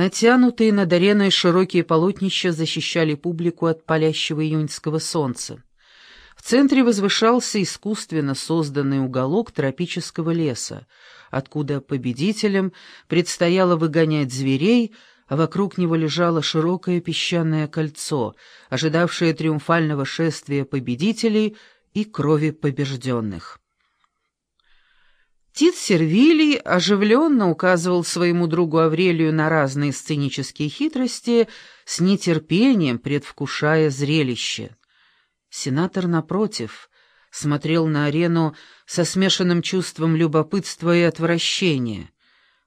Натянутые над ареной широкие полотнища защищали публику от палящего июньского солнца. В центре возвышался искусственно созданный уголок тропического леса, откуда победителям предстояло выгонять зверей, а вокруг него лежало широкое песчаное кольцо, ожидавшее триумфального шествия победителей и крови побежденных. Тит Сервилий оживленно указывал своему другу Аврелию на разные сценические хитрости, с нетерпением предвкушая зрелище. Сенатор, напротив, смотрел на арену со смешанным чувством любопытства и отвращения.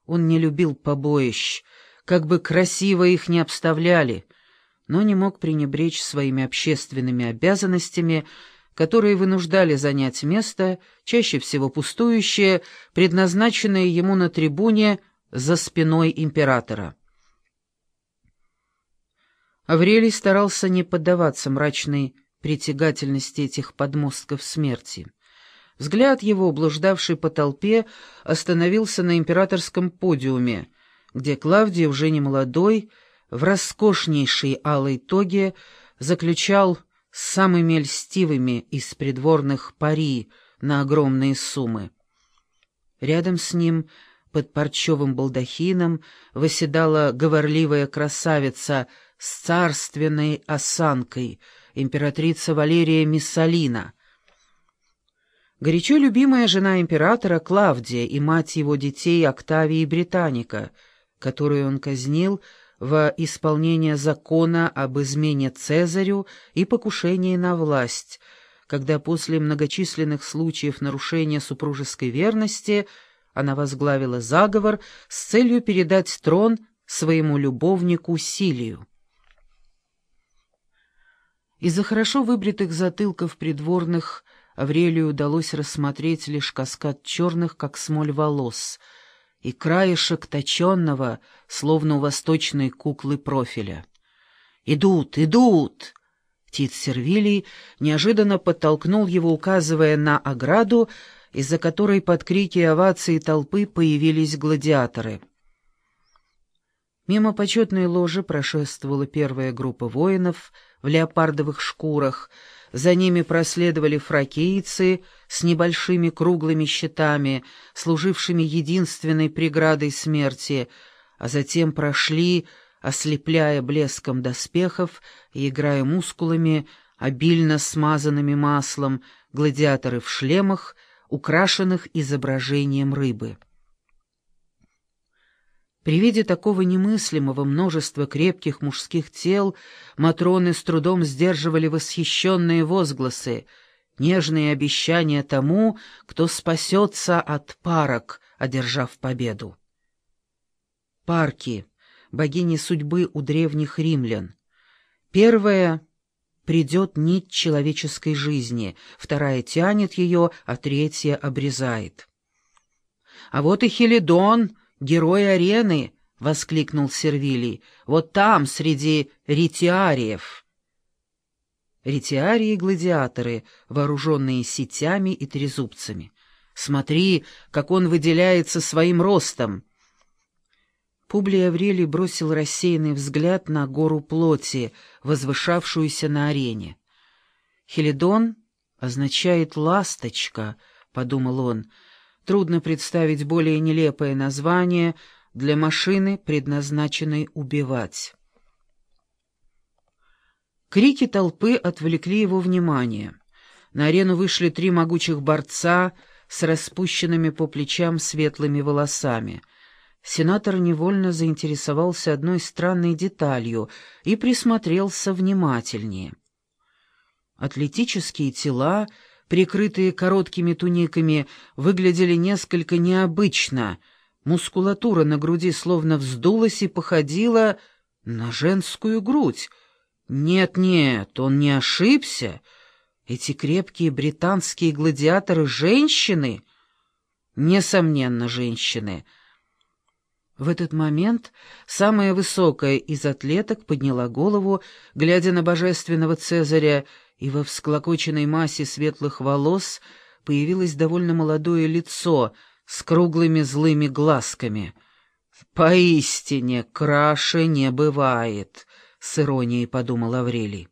Он не любил побоищ, как бы красиво их не обставляли, но не мог пренебречь своими общественными обязанностями, которые вынуждали занять место, чаще всего пустующее, предназначенное ему на трибуне за спиной императора. Аврелий старался не поддаваться мрачной притягательности этих подмостков смерти. Взгляд его, блуждавший по толпе, остановился на императорском подиуме, где Клавдий, уже не молодой, в роскошнейшей алой тоге, заключал самыми льстивыми из придворных пари на огромные суммы. Рядом с ним, под парчевым балдахином, восседала говорливая красавица с царственной осанкой — императрица Валерия Миссалина. Горячо любимая жена императора Клавдия и мать его детей Октавии Британика, которую он казнил во исполнение закона об измене Цезарю и покушении на власть, когда после многочисленных случаев нарушения супружеской верности она возглавила заговор с целью передать трон своему любовнику Силию. Из-за хорошо выбритых затылков придворных Аврелию удалось рассмотреть лишь каскад черных, как смоль, волос и краешек точенного, словно у восточной куклы профиля. «Идут, идут!» Тит Сервилий неожиданно подтолкнул его, указывая на ограду, из-за которой под крики и овации толпы появились гладиаторы. Мимо почетной ложи прошествовала первая группа воинов — в леопардовых шкурах, за ними проследовали фракийцы с небольшими круглыми щитами, служившими единственной преградой смерти, а затем прошли, ослепляя блеском доспехов и играя мускулами, обильно смазанными маслом, гладиаторы в шлемах, украшенных изображением рыбы. При виде такого немыслимого множества крепких мужских тел Матроны с трудом сдерживали восхищенные возгласы, нежные обещания тому, кто спасется от парок, одержав победу. Парки, богини судьбы у древних римлян. Первая — придет нить человеческой жизни, вторая тянет ее, а третья обрезает. А вот и Хелидон — герой арены!» — воскликнул Сервилий. «Вот там, среди ретиариев!» Ретиарии — гладиаторы, вооруженные сетями и трезубцами. «Смотри, как он выделяется своим ростом!» Публий Аврелий бросил рассеянный взгляд на гору плоти, возвышавшуюся на арене. «Хелидон означает «ласточка», — подумал он, — Трудно представить более нелепое название для машины, предназначенной убивать. Крики толпы отвлекли его внимание. На арену вышли три могучих борца с распущенными по плечам светлыми волосами. Сенатор невольно заинтересовался одной странной деталью и присмотрелся внимательнее. Атлетические тела — прикрытые короткими туниками, выглядели несколько необычно. Мускулатура на груди словно вздулась и походила на женскую грудь. Нет-нет, он не ошибся. Эти крепкие британские гладиаторы — женщины? Несомненно, женщины. В этот момент самая высокая из атлеток подняла голову, глядя на божественного Цезаря, и во всклокоченной массе светлых волос появилось довольно молодое лицо с круглыми злыми глазками. «Поистине краше не бывает», — с иронией подумал Аврелий.